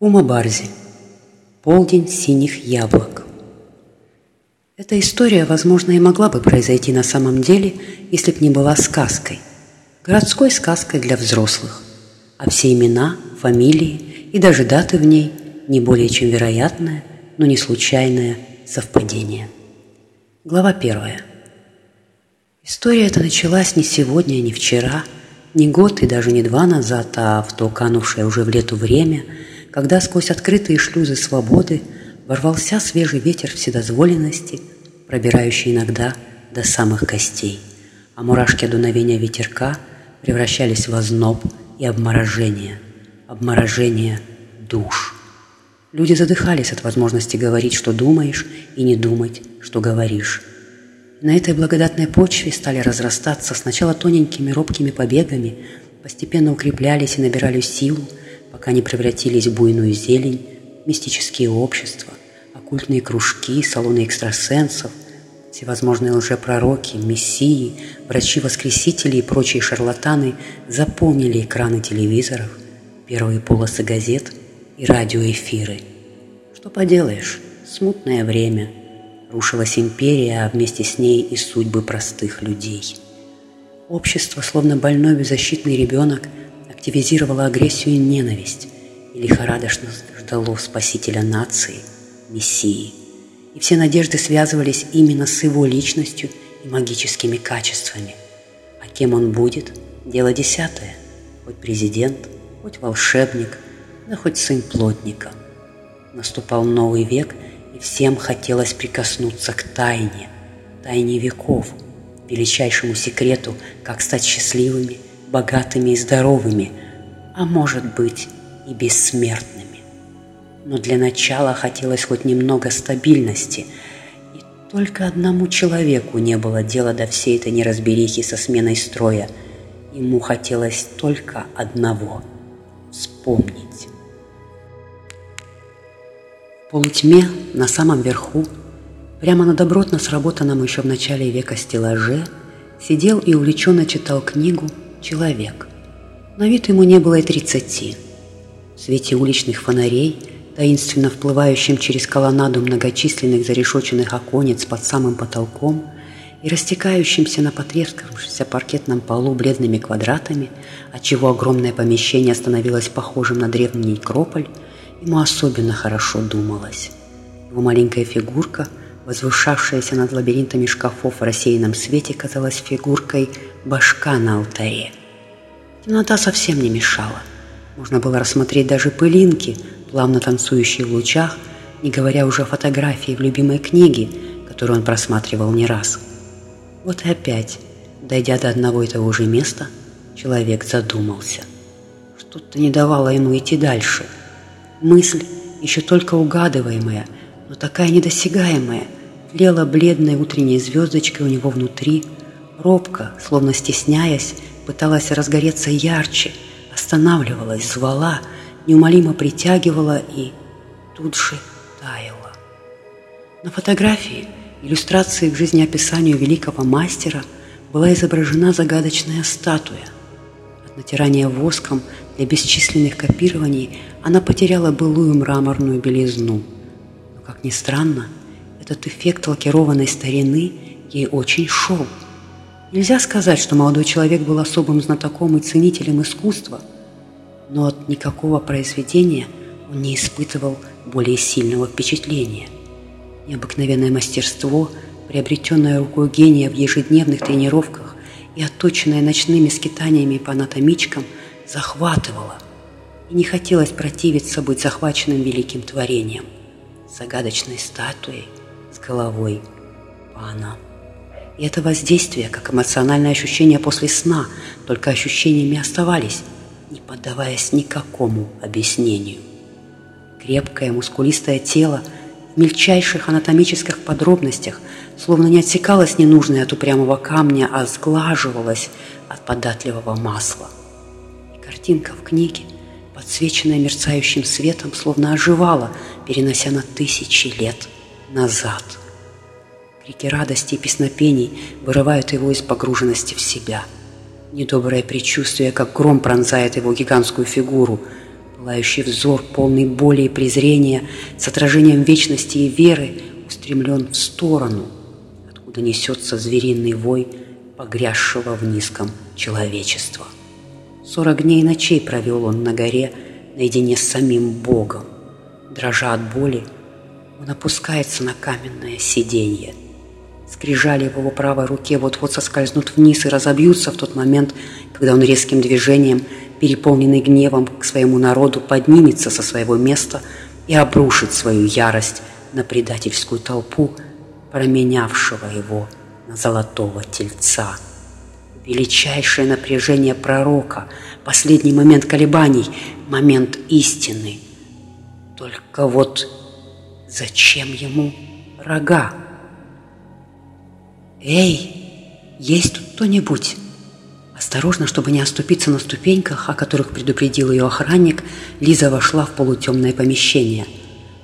Ума Барзи. Полдень синих яблок. Эта история, возможно, и могла бы произойти на самом деле, если б не была сказкой. Городской сказкой для взрослых. А все имена, фамилии и даже даты в ней не более чем вероятное, но не случайное совпадение. Глава первая. История эта началась не сегодня, не вчера, не год и даже не два назад, а в то канувшее уже в лету время, когда сквозь открытые шлюзы свободы ворвался свежий ветер вседозволенности, пробирающий иногда до самых костей, а мурашки дуновения ветерка превращались в озноб и обморожение, обморожение душ. Люди задыхались от возможности говорить, что думаешь, и не думать, что говоришь. На этой благодатной почве стали разрастаться сначала тоненькими робкими побегами, постепенно укреплялись и набирали силу, пока не превратились в буйную зелень, мистические общества, оккультные кружки, салоны экстрасенсов, всевозможные лжепророки, мессии, врачи-воскресители и прочие шарлатаны заполнили экраны телевизоров, первые полосы газет и радиоэфиры. Что поделаешь, смутное время – Рушилась империя, а вместе с ней и судьбы простых людей. Общество, словно больной беззащитный ребенок, активизировало агрессию и ненависть и лихорадочно ждало спасителя нации, мессии. И все надежды связывались именно с его личностью и магическими качествами. А кем он будет – дело десятое. Хоть президент, хоть волшебник, да хоть сын плотника. Наступал новый век – и всем хотелось прикоснуться к тайне, тайне веков, величайшему секрету, как стать счастливыми, богатыми и здоровыми, а может быть и бессмертными. Но для начала хотелось хоть немного стабильности, и только одному человеку не было дела до всей этой неразберихи со сменой строя. Ему хотелось только одного — вспомнить. В полутьме, на самом верху, прямо на добротно сработанном еще в начале века стеллаже, сидел и увлеченно читал книгу человек. На вид ему не было и тридцати. В свете уличных фонарей, таинственно вплывающим через колоннаду многочисленных зарешоченных оконец под самым потолком и растекающимся на потрескавшемся паркетном полу бледными квадратами, отчего огромное помещение становилось похожим на древний некрополь, Ему особенно хорошо думалось. Его маленькая фигурка, возвышавшаяся над лабиринтами шкафов в рассеянном свете, казалась фигуркой башка на алтаре. Темнота совсем не мешала. Можно было рассмотреть даже пылинки, плавно танцующие в лучах, не говоря уже о фотографии в любимой книге, которую он просматривал не раз. Вот и опять, дойдя до одного и того же места, человек задумался. Что-то не давало ему идти дальше – Мысль, еще только угадываемая, но такая недосягаемая, тлела бледной утренней звездочкой у него внутри, робко, словно стесняясь, пыталась разгореться ярче, останавливалась, звала, неумолимо притягивала и тут же таяла. На фотографии, иллюстрации к жизнеописанию великого мастера, была изображена загадочная статуя. От натирания воском для бесчисленных копирований она потеряла былую мраморную белизну. Но, как ни странно, этот эффект лакированной старины ей очень шел. Нельзя сказать, что молодой человек был особым знатоком и ценителем искусства, но от никакого произведения он не испытывал более сильного впечатления. Необыкновенное мастерство, приобретенное рукой гения в ежедневных тренировках и отточенное ночными скитаниями по анатомичкам – захватывало, и не хотелось противиться быть захваченным великим творением, загадочной статуей с головой пана. И это воздействие, как эмоциональное ощущение после сна, только ощущениями оставались, не поддаваясь никакому объяснению. Крепкое, мускулистое тело в мельчайших анатомических подробностях словно не отсекалось ненужное от упрямого камня, а сглаживалось от податливого масла. Картинка в книге, подсвеченная мерцающим светом, словно оживала, перенося на тысячи лет назад. Крики радости и песнопений вырывают его из погруженности в себя. Недоброе предчувствие, как гром пронзает его гигантскую фигуру. Пылающий взор, полный боли и презрения, с отражением вечности и веры, устремлен в сторону, откуда несется звериный вой погрязшего в низком человечества. Сорок дней и ночей провел он на горе наедине с самим Богом. Дрожа от боли, он опускается на каменное сиденье. Скрижали в его правой руке вот-вот соскользнут вниз и разобьются в тот момент, когда он резким движением, переполненный гневом к своему народу, поднимется со своего места и обрушит свою ярость на предательскую толпу, променявшего его на золотого тельца. Величайшее напряжение пророка, последний момент колебаний, момент истины. Только вот зачем ему рога? «Эй, есть тут кто-нибудь?» Осторожно, чтобы не оступиться на ступеньках, о которых предупредил ее охранник, Лиза вошла в полутемное помещение.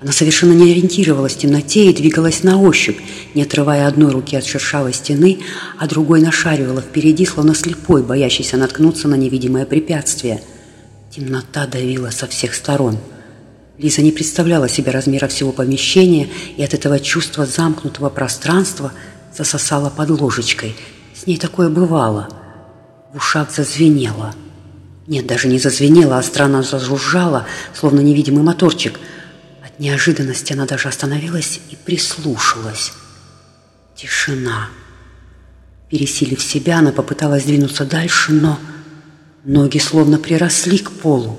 Она совершенно не ориентировалась в темноте и двигалась на ощупь, не отрывая одной руки от шершавой стены, а другой нашаривала впереди, словно слепой, боящийся наткнуться на невидимое препятствие. Темнота давила со всех сторон. Лиза не представляла себе размера всего помещения, и от этого чувства замкнутого пространства засосала под ложечкой. С ней такое бывало – в ушах зазвенело. Нет, даже не зазвенело, а странно зажужжало, словно невидимый моторчик. От неожиданности она даже остановилась и прислушалась. Тишина. Пересилив себя, она попыталась двинуться дальше, но ноги словно приросли к полу.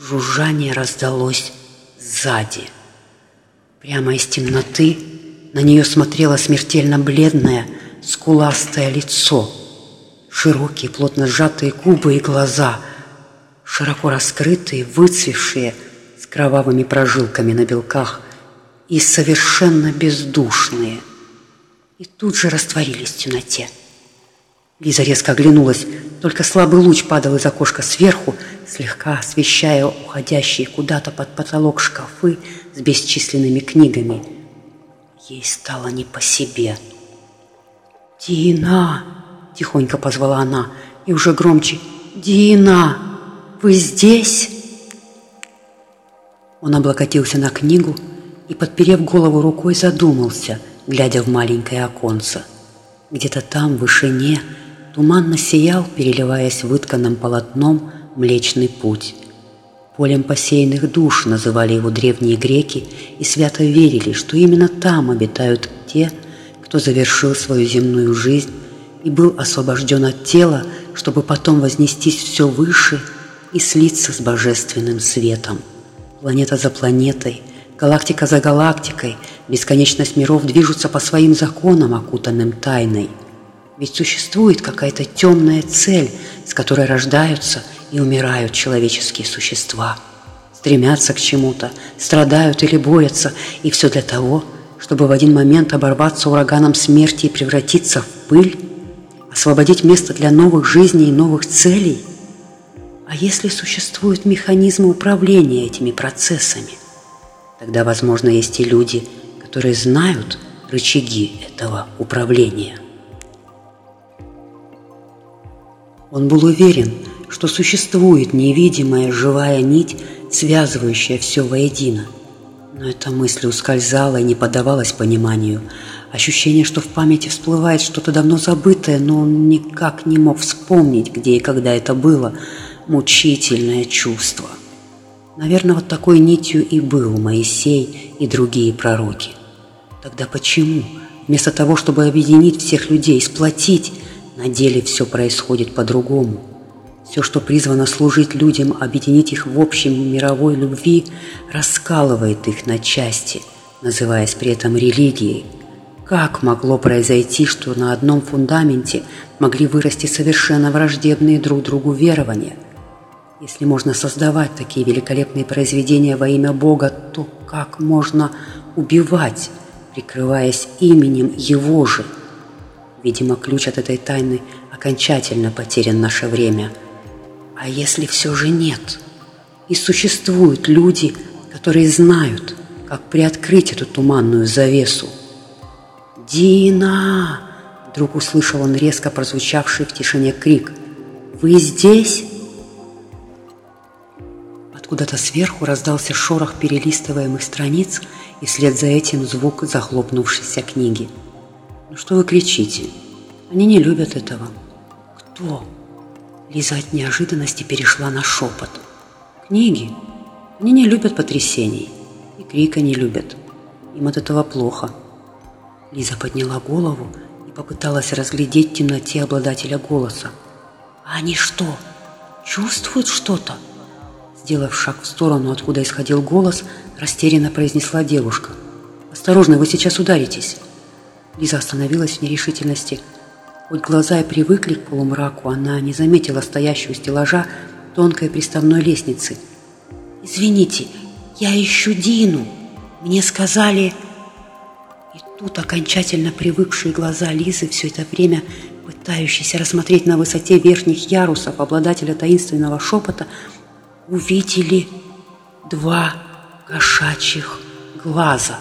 Жужжание раздалось сзади. Прямо из темноты на нее смотрело смертельно бледное, скуластое лицо – широкие, плотно сжатые губы и глаза, широко раскрытые, выцвевшие, с кровавыми прожилками на белках и совершенно бездушные. И тут же растворились в темноте. Лиза резко оглянулась, только слабый луч падал из окошка сверху, слегка освещая уходящие куда-то под потолок шкафы с бесчисленными книгами. Ей стало не по себе. «Дина!» Тихонько позвала она и уже громче. «Дина, вы здесь?» Он облокотился на книгу и, подперев голову рукой, задумался, глядя в маленькое оконце. Где-то там, в вышине, туманно сиял, переливаясь вытканным полотном, Млечный Путь. Полем посеянных душ называли его древние греки и свято верили, что именно там обитают те, кто завершил свою земную жизнь и был освобожден от тела, чтобы потом вознестись все выше и слиться с божественным светом. Планета за планетой, галактика за галактикой, бесконечность миров движутся по своим законам, окутанным тайной. Ведь существует какая-то темная цель, с которой рождаются и умирают человеческие существа. Стремятся к чему-то, страдают или борются, и все для того, чтобы в один момент оборваться ураганом смерти и превратиться в пыль, освободить место для новых жизней и новых целей? А если существуют механизмы управления этими процессами? Тогда, возможно, есть и люди, которые знают рычаги этого управления. Он был уверен, что существует невидимая живая нить, связывающая все воедино. Но эта мысль ускользала и не поддавалась пониманию – Ощущение, что в памяти всплывает что-то давно забытое, но он никак не мог вспомнить, где и когда это было. Мучительное чувство. Наверное, вот такой нитью и был Моисей и другие пророки. Тогда почему, вместо того, чтобы объединить всех людей, сплотить, на деле все происходит по-другому? Все, что призвано служить людям, объединить их в общем мировой любви, раскалывает их на части, называясь при этом религией – как могло произойти, что на одном фундаменте могли вырасти совершенно враждебные друг другу верования? Если можно создавать такие великолепные произведения во имя Бога, то как можно убивать, прикрываясь именем Его же? Видимо, ключ от этой тайны окончательно потерян наше время. А если все же нет? И существуют люди, которые знают, как приоткрыть эту туманную завесу – «Дина!» – вдруг услышал он резко прозвучавший в тишине крик. «Вы здесь?» Откуда-то сверху раздался шорох перелистываемых страниц и вслед за этим звук захлопнувшейся книги. «Ну что вы кричите? Они не любят этого». «Кто?» Лиза от неожиданности перешла на шепот. «Книги. Они не любят потрясений. И крика не любят. Им от этого плохо». Лиза подняла голову и попыталась разглядеть в темноте обладателя голоса. «А они что, чувствуют что-то?» Сделав шаг в сторону, откуда исходил голос, растерянно произнесла девушка. «Осторожно, вы сейчас ударитесь!» Лиза остановилась в нерешительности. Хоть глаза и привыкли к полумраку, она не заметила стоящую стеллажа тонкой приставной лестницы. «Извините, я ищу Дину. Мне сказали...» И тут окончательно привыкшие глаза Лизы, все это время пытающиеся рассмотреть на высоте верхних ярусов обладателя таинственного шепота, увидели два кошачьих глаза.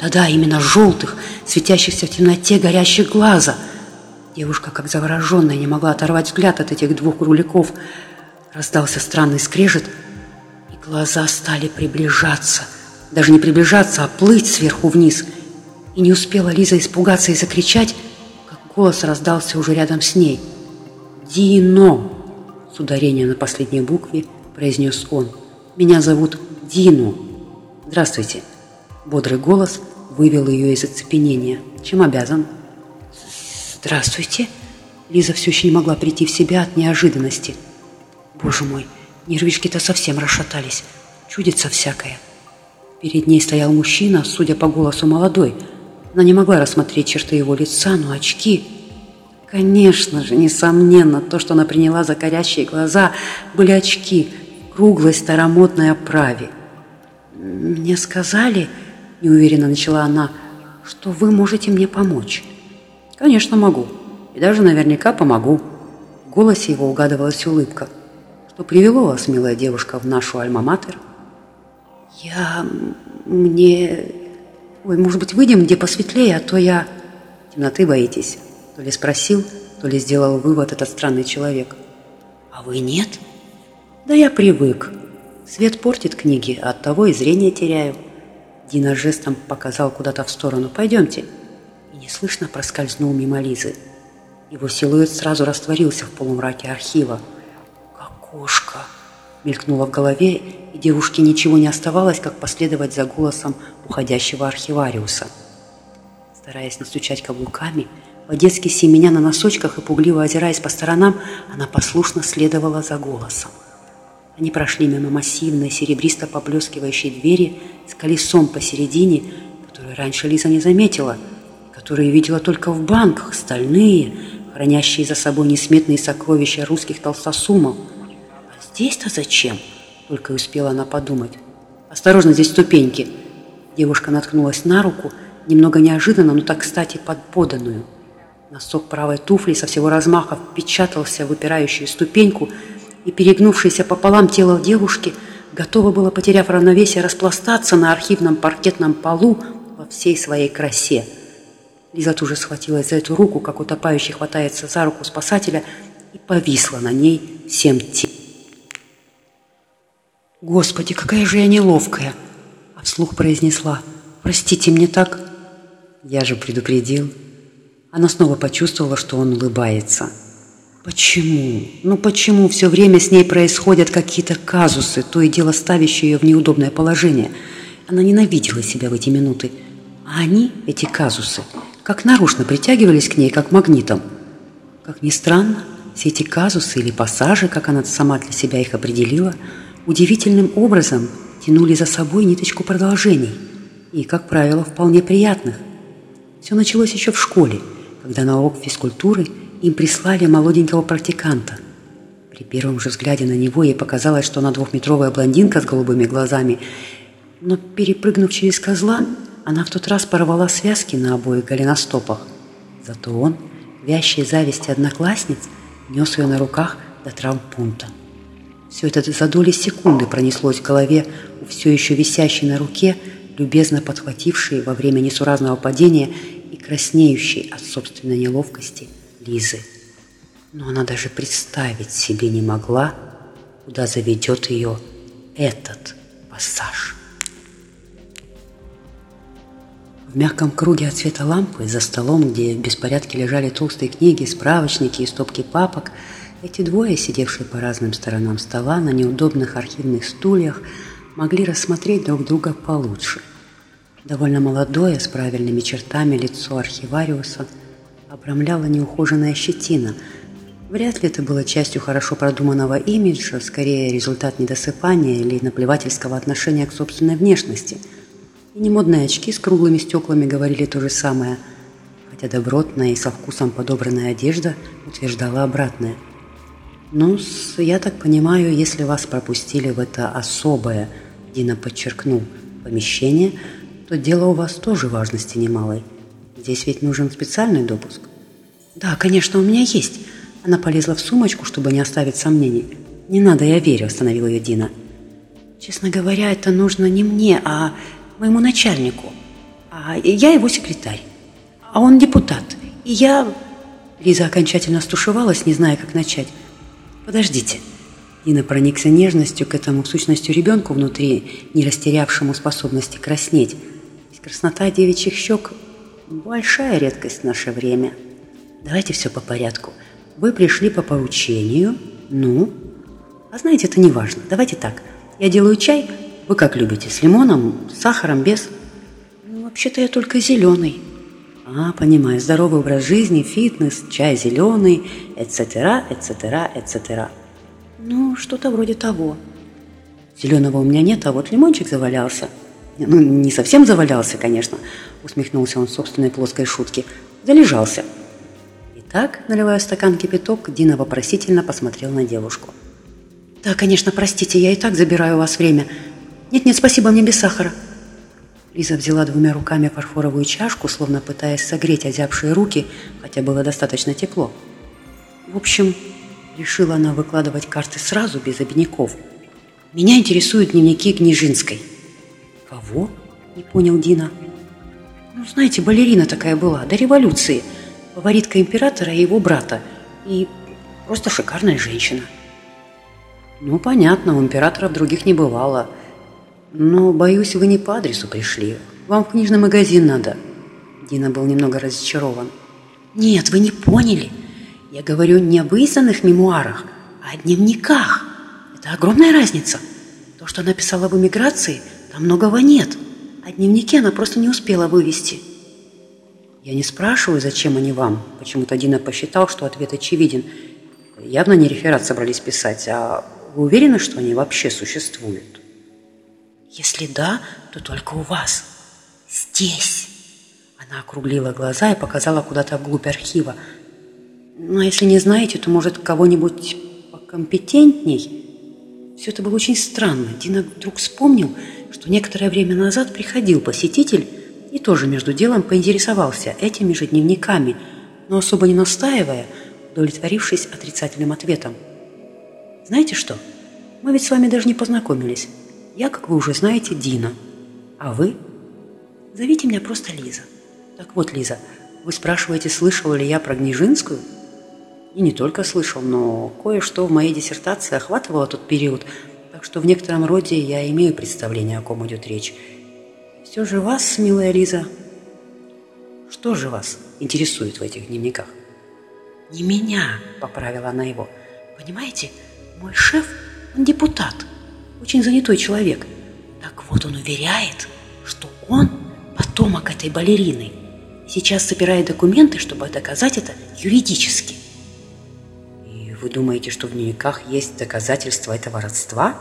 Да-да, именно желтых, светящихся в темноте горящих глаза. Девушка, как завороженная, не могла оторвать взгляд от этих двух кроликов. Раздался странный скрежет, и глаза стали приближаться. Даже не приближаться, а плыть сверху вниз. И не успела Лиза испугаться и закричать, как голос раздался уже рядом с ней. «Дино!» С ударением на последней букве – произнес он. «Меня зовут Дину». «Здравствуйте». Бодрый голос вывел ее из оцепенения. «Чем обязан?» «Здравствуйте». Лиза все еще не могла прийти в себя от неожиданности. «Боже мой, нервишки-то совсем расшатались. Чудится всякое». Перед ней стоял мужчина, судя по голосу молодой. Она не могла рассмотреть черты его лица, но очки... Конечно же, несомненно, то, что она приняла за горящие глаза, были очки, круглой старомодной оправе. «Мне сказали, — неуверенно начала она, — что вы можете мне помочь». «Конечно, могу. И даже наверняка помогу». В голосе его угадывалась улыбка. «Что привело вас, милая девушка, в нашу альма-матер?» «Я... мне... Ой, может быть, выйдем где посветлее, а то я...» «Темноты боитесь?» То ли спросил, то ли сделал вывод этот странный человек. «А вы нет?» Да я привык. Свет портит книги, а от того и зрение теряю. Дина жестом показал куда-то в сторону. «Пойдемте». Неслышно проскользнул мимо Лизы. Его силуэт сразу растворился в полумраке архива. «Кокошка!» мелькнуло в голове, и девушке ничего не оставалось, как последовать за голосом уходящего архивариуса. Стараясь не стучать каблуками, по-детски семеня на носочках и пугливо озираясь по сторонам, она послушно следовала за голосом. Они прошли мимо массивной серебристо поблескивающей двери с колесом посередине, которую раньше Лиза не заметила, которые видела только в банках, стальные, хранящие за собой несметные сокровища русских толстосумов. А здесь-то зачем? Только успела она подумать. «Осторожно, здесь ступеньки!» Девушка наткнулась на руку, немного неожиданно, но так кстати под поданную. Носок правой туфли со всего размаха впечатался в выпирающую ступеньку, и перегнувшееся пополам тело девушки готово было, потеряв равновесие, распластаться на архивном паркетном полу во всей своей красе. Лиза тоже схватилась за эту руку, как утопающий хватается за руку спасателя, и повисла на ней всем телом. «Господи, какая же я неловкая!» А вслух произнесла. «Простите, мне так...» Я же предупредил. Она снова почувствовала, что он улыбается. Почему? Ну почему все время с ней происходят какие-то казусы, то и дело ставящие ее в неудобное положение? Она ненавидела себя в эти минуты. А они, эти казусы, как нарушно притягивались к ней, как магнитом. Как ни странно, все эти казусы или пассажи, как она сама для себя их определила, удивительным образом тянули за собой ниточку продолжений. И, как правило, вполне приятных. Все началось еще в школе, когда на урок физкультуры – им прислали молоденького практиканта. При первом же взгляде на него ей показалось, что она двухметровая блондинка с голубыми глазами, но, перепрыгнув через козла, она в тот раз порвала связки на обоих голеностопах. Зато он, вящей зависти одноклассниц, нес ее на руках до травмпункта. Все это за доли секунды пронеслось в голове у все еще висящей на руке, любезно подхватившей во время несуразного падения и краснеющей от собственной неловкости – Лизы. Но она даже представить себе не могла, куда заведет ее этот пассаж. В мягком круге от света лампы, за столом, где в беспорядке лежали толстые книги, справочники и стопки папок, эти двое, сидевшие по разным сторонам стола на неудобных архивных стульях, могли рассмотреть друг друга получше. Довольно молодое, с правильными чертами лицо архивариуса обрамляла неухоженная щетина. Вряд ли это было частью хорошо продуманного имиджа, скорее результат недосыпания или наплевательского отношения к собственной внешности – и немодные очки с круглыми стеклами говорили то же самое, хотя добротная и со вкусом подобранная одежда утверждала обратное. ну я так понимаю, если вас пропустили в это особое, Дина подчеркнул, помещение, то дело у вас тоже важности немалой. Здесь ведь нужен специальный допуск. Да, конечно, у меня есть. Она полезла в сумочку, чтобы не оставить сомнений. Не надо, я верю, остановила ее Дина. Честно говоря, это нужно не мне, а моему начальнику, а я его секретарь, а он депутат, и я...» Лиза окончательно стушевалась, не зная, как начать. «Подождите». Дина проникся нежностью к этому, в сущности, ребенку внутри, не растерявшему способности краснеть. Краснота девичьих щек – большая редкость в наше время. Давайте все по порядку. Вы пришли по поручению. Ну? А знаете, это не важно. Давайте так. Я делаю чай, вы как любите, с лимоном, с сахаром, без? Ну, вообще-то я только зеленый. А, понимаю, здоровый образ жизни, фитнес, чай зеленый, etc., etc., etc. Ну, что-то вроде того. Зеленого у меня нет, а вот лимончик завалялся. Ну, не совсем завалялся, конечно, усмехнулся он в собственной плоской шутке. Залежался. Итак, наливая стакан кипяток, Дина вопросительно посмотрел на девушку. «Да, конечно, простите, я и так забираю у вас время. «Нет-нет, спасибо, мне без сахара». Лиза взяла двумя руками фарфоровую чашку, словно пытаясь согреть озябшие руки, хотя было достаточно тепло. В общем, решила она выкладывать карты сразу, без обиняков. «Меня интересуют дневники Книжинской». «Кого?» – не понял Дина. «Ну, знаете, балерина такая была, до революции. Фаворитка императора и его брата. И просто шикарная женщина». «Ну, понятно, у императоров других не бывало». Но, боюсь, вы не по адресу пришли. Вам в книжный магазин надо. Дина был немного разочарован. Нет, вы не поняли. Я говорю не о выизданных мемуарах, а о дневниках. Это огромная разница. То, что она писала в эмиграции, там многого нет. А дневники она просто не успела вывести. Я не спрашиваю, зачем они вам. Почему-то Дина посчитал, что ответ очевиден. Явно не реферат собрались писать, а вы уверены, что они вообще существуют? Если да, то только у вас. Здесь. Она округлила глаза и показала куда-то вглубь архива. А если не знаете, то, может, кого-нибудь покомпетентней? Все это было очень странно. Дина вдруг вспомнил, что некоторое время назад приходил посетитель и тоже между делом поинтересовался этими же дневниками, но особо не настаивая, удовлетворившись отрицательным ответом. «Знаете что? Мы ведь с вами даже не познакомились. Я, как вы уже знаете, Дина. А вы? Зовите меня просто Лиза. Так вот, Лиза, вы спрашиваете, слышал ли я про Гнежинскую? И не только слышал, но кое-что в моей диссертации охватывало тот период, так что в некотором роде я имею представление, о ком идет речь. Все же вас, милая Лиза, что же вас интересует в этих дневниках? Не меня, поправила она его. Понимаете, мой шеф, он депутат – очень занятой человек. Так вот он уверяет, что он потомок этой балерины. Сейчас собирает документы, чтобы доказать это юридически. И вы думаете, что в дневниках есть доказательства этого родства?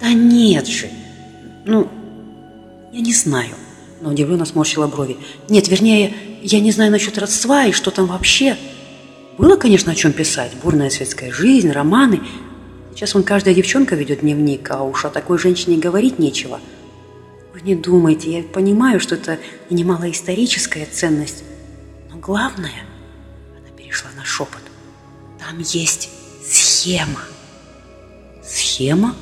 Да нет же. Ну, я не знаю. Но удивленно сморщила брови. Нет, вернее, я не знаю насчет родства и что там вообще. Было, конечно, о чем писать. Бурная светская жизнь, романы. Сейчас вон каждая девчонка ведет дневник, а уж о такой женщине говорить нечего. Вы не думайте, я понимаю, что это немало историческая ценность. Но главное, она перешла на шепот, там есть схема. Схема?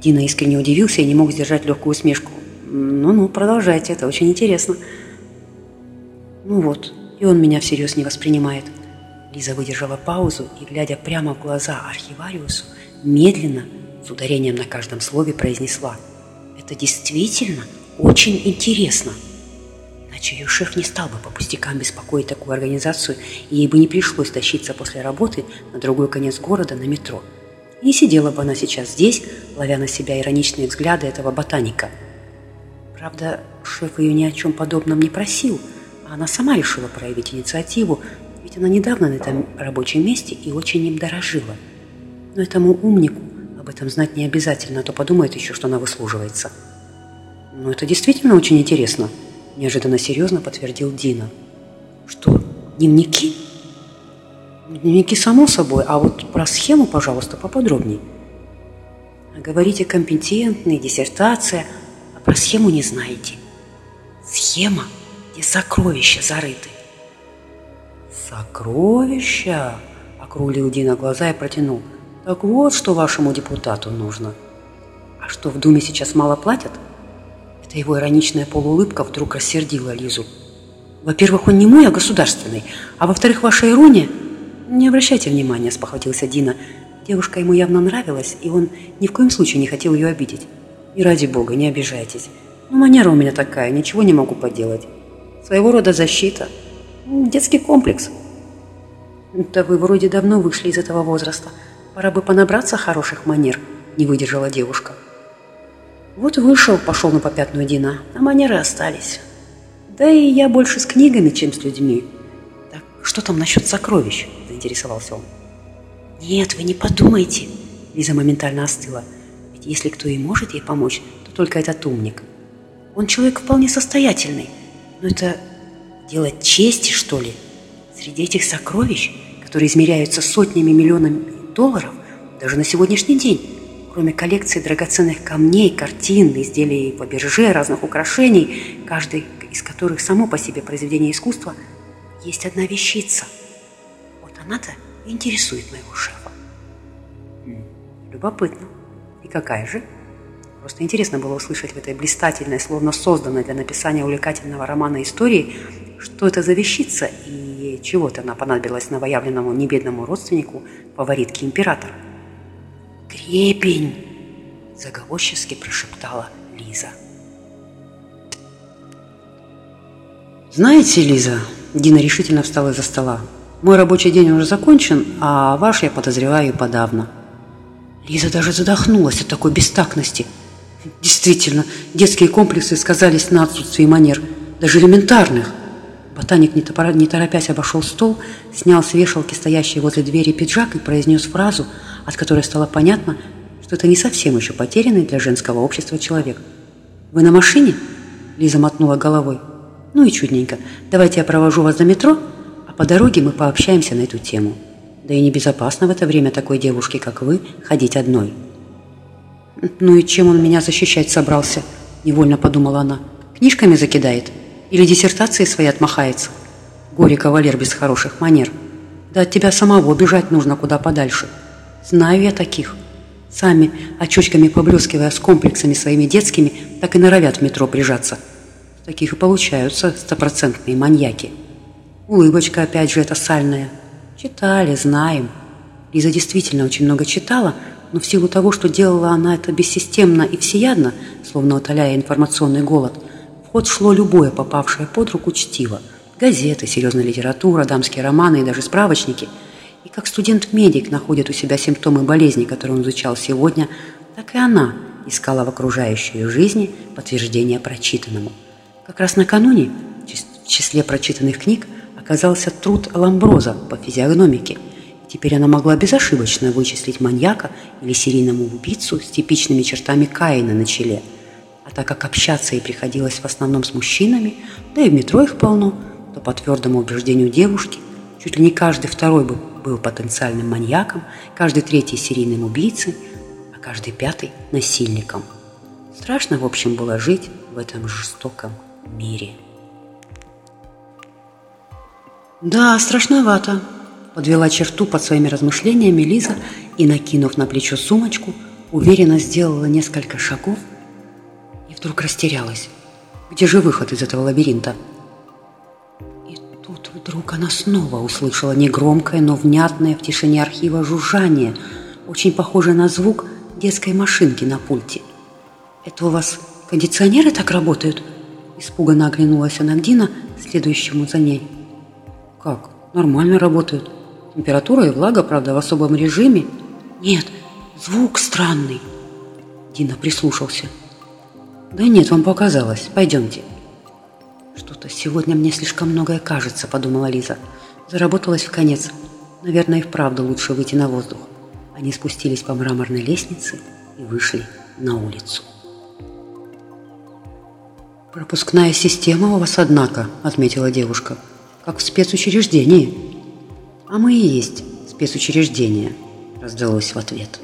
Дина искренне удивился и не мог сдержать легкую усмешку. Ну-ну, продолжайте, это очень интересно. Ну вот, и он меня всерьез не воспринимает. Лиза выдержала паузу и, глядя прямо в глаза архивариусу, медленно, с ударением на каждом слове произнесла. «Это действительно очень интересно!» Иначе ее шеф не стал бы по пустякам беспокоить такую организацию, и ей бы не пришлось тащиться после работы на другой конец города на метро. И не сидела бы она сейчас здесь, ловя на себя ироничные взгляды этого ботаника. Правда, шеф ее ни о чем подобном не просил, а она сама решила проявить инициативу, ведь она недавно на этом рабочем месте и очень им дорожила. Но этому умнику об этом знать не обязательно, а то подумает еще, что она выслуживается. Но это действительно очень интересно – неожиданно серьезно подтвердил Дина. Что, дневники? Дневники, само собой, а вот про схему, пожалуйста, поподробнее. Говорите компетентный, диссертация, а про схему не знаете. Схема, где сокровища зарыты. Сокровища? Округлил Дина глаза и протянул. Так вот, что вашему депутату нужно. А что, в Думе сейчас мало платят? — эта его ироничная полуулыбка вдруг рассердила Лизу. «Во-первых, он не мой, а государственный. А во-вторых, ваша ирония...» «Не обращайте внимания», – спохватился Дина. Девушка ему явно нравилась, и он ни в коем случае не хотел ее обидеть. «И ради бога, не обижайтесь. Ну, манера у меня такая, ничего не могу поделать. Своего рода защита. Детский комплекс». «Да вы вроде давно вышли из этого возраста. Пора бы понабраться хороших манер», – не выдержала девушка. Вот вышел, пошел на попятную Дина, а манеры остались. Да и я больше с книгами, чем с людьми. Так что там насчет сокровищ? Заинтересовался он. Нет, вы не подумайте. Лиза моментально остыла. Ведь если кто и может ей помочь, то только этот умник. Он человек вполне состоятельный. Но это делать чести, что ли? Среди этих сокровищ, которые измеряются сотнями миллионами долларов, даже на сегодняшний день, Кроме коллекции драгоценных камней, картин, изделий Фаберже, разных украшений, каждый из которых само по себе произведение искусства, есть одна вещица. Вот она-то интересует моего шефа. Любопытно. И какая же? Просто интересно было услышать в этой блистательной, словно созданной для написания увлекательного романа истории, что это за вещица и чего-то она понадобилась новоявленному небедному родственнику фаворитки императора. «Крепень!» – заговорчески прошептала Лиза. «Знаете, Лиза...» – Дина решительно встала из-за стола. «Мой рабочий день уже закончен, а ваш, я подозреваю, и подавно». Лиза даже задохнулась от такой бестактности. Действительно, детские комплексы сказались на отсутствии манер, даже элементарных. Ботаник, не, торопясь, обошел стол, снял с вешалки стоящий возле двери пиджак и произнес фразу – от которой стало понятно, что это не совсем еще потерянный для женского общества человек. «Вы на машине?» Лиза мотнула головой. «Ну и чудненько. Давайте я провожу вас до метро, а по дороге мы пообщаемся на эту тему. Да и небезопасно в это время такой девушке, как вы, ходить одной». «Ну и чем он меня защищать собрался?» – невольно подумала она. «Книжками закидает? Или диссертации своей отмахается? Горе кавалер без хороших манер. Да от тебя самого бежать нужно куда подальше». Знаю я таких. Сами, очочками поблескивая с комплексами своими детскими, так и норовят в метро прижаться. Таких и получаются стопроцентные маньяки. Улыбочка опять же эта сальная. Читали, знаем. Лиза действительно очень много читала, но в силу того, что делала она это бессистемно и всеядно, словно утоляя информационный голод, ход шло любое попавшее под руку чтиво. Газеты, серьезная литература, дамские романы и даже справочники – и как студент-медик находит у себя симптомы болезни, которые он изучал сегодня, так и она искала в окружающей жизни подтверждение прочитанному. Как раз накануне в числе прочитанных книг оказался труд Ламброза по физиогномике. Теперь она могла безошибочно вычислить маньяка или серийному убийцу с типичными чертами Каина на челе. А так как общаться ей приходилось в основном с мужчинами, да и в метро их полно, то по твердому убеждению девушки чуть ли не каждый второй бы был потенциальным маньяком, каждый третий серийным убийцей, а каждый пятый насильником. Страшно, в общем, было жить в этом жестоком мире. «Да, страшновато», – подвела черту под своими размышлениями Лиза и, накинув на плечо сумочку, уверенно сделала несколько шагов вдруг растерялась. Где же выход из этого лабиринта? Вдруг она снова услышала негромкое, но внятное в тишине архива жужжание, очень похожее на звук детской машинки на пульте. «Это у вас кондиционеры так работают?» Испуганно оглянулась она к Дина, следующему за ней. «Как? Нормально работают. Температура и влага, правда, в особом режиме. Нет, звук странный». Дина прислушался. «Да нет, вам показалось. Пойдемте». «Что-то сегодня мне слишком многое кажется», — подумала Лиза. Заработалась в конец. Наверное, и вправду лучше выйти на воздух. Они спустились по мраморной лестнице и вышли на улицу. «Пропускная система у вас, однако», — отметила девушка, — «как в спецучреждении». «А мы и есть спецучреждение», — раздалось в ответ.